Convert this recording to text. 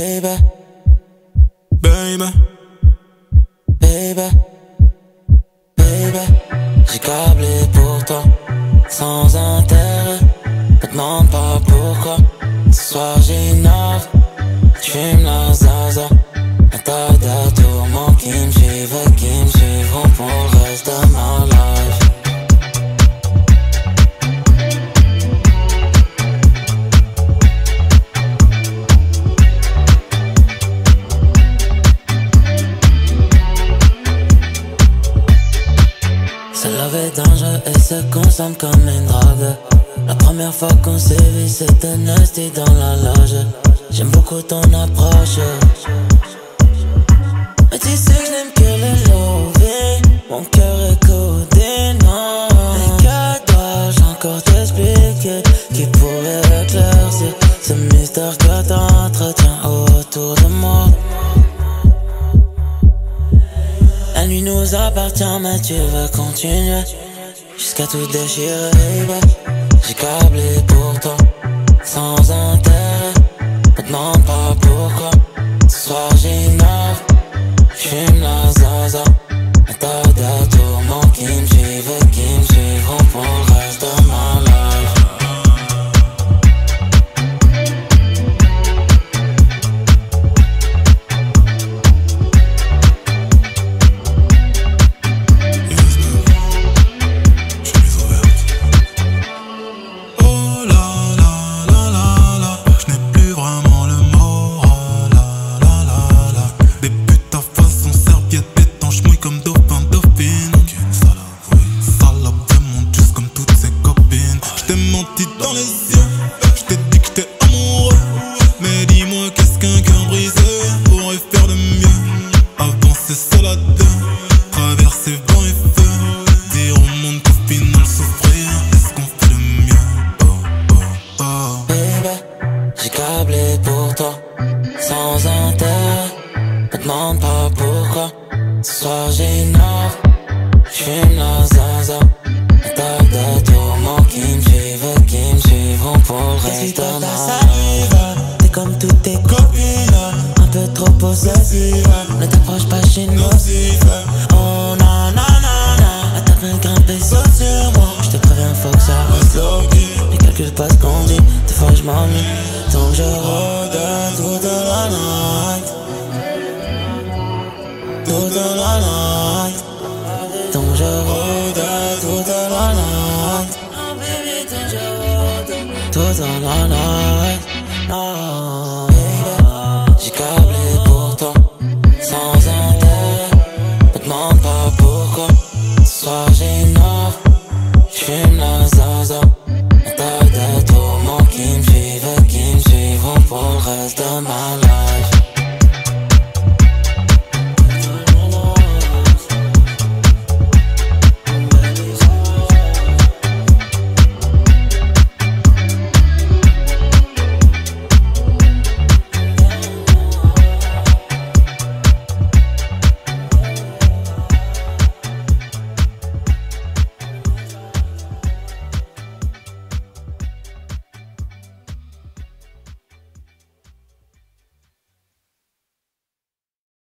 Baby, baby, baby, baby. J'ai câblé pour toi, sans intérêt. Me demande pas pourquoi. Ce soir j'innove, j'fume la zaza. Un tas de tourments qui me suivent, qui me suivront pour le et se consomme comme une drogue. La première fois qu'on s'est vu, c'était nasty dans la loge. J'aime beaucoup ton approche. Mais tu sais que je n'aime que le loving. Mon cœur est codé, non. Mais que dois-je encore t'expliquer qui pourrait éclaircir ce mystère que t'entretiens autour de moi? La nuit nous appartient, mais tu veux continuer jusqu'à tout déchirer. J'ai câblé pour toi, sans intérêt. Me demande pas pourquoi. Ce soir j'innove, j'fume la zaza. Demande pas pourquoi. Ce soir j'innove, j'fume la zaza. Un tas de tourments qui me suivent, qui me suivront pour le reste de ma. T'es comme toutes tes copines, un peu trop possessive. Ne t'approche pas chez nous. Toute la night. Oh la J'ai câblé pour toi, sans intérêt. Me demande pas pourquoi. Ce soir j'ai noir, j'fume la zaza.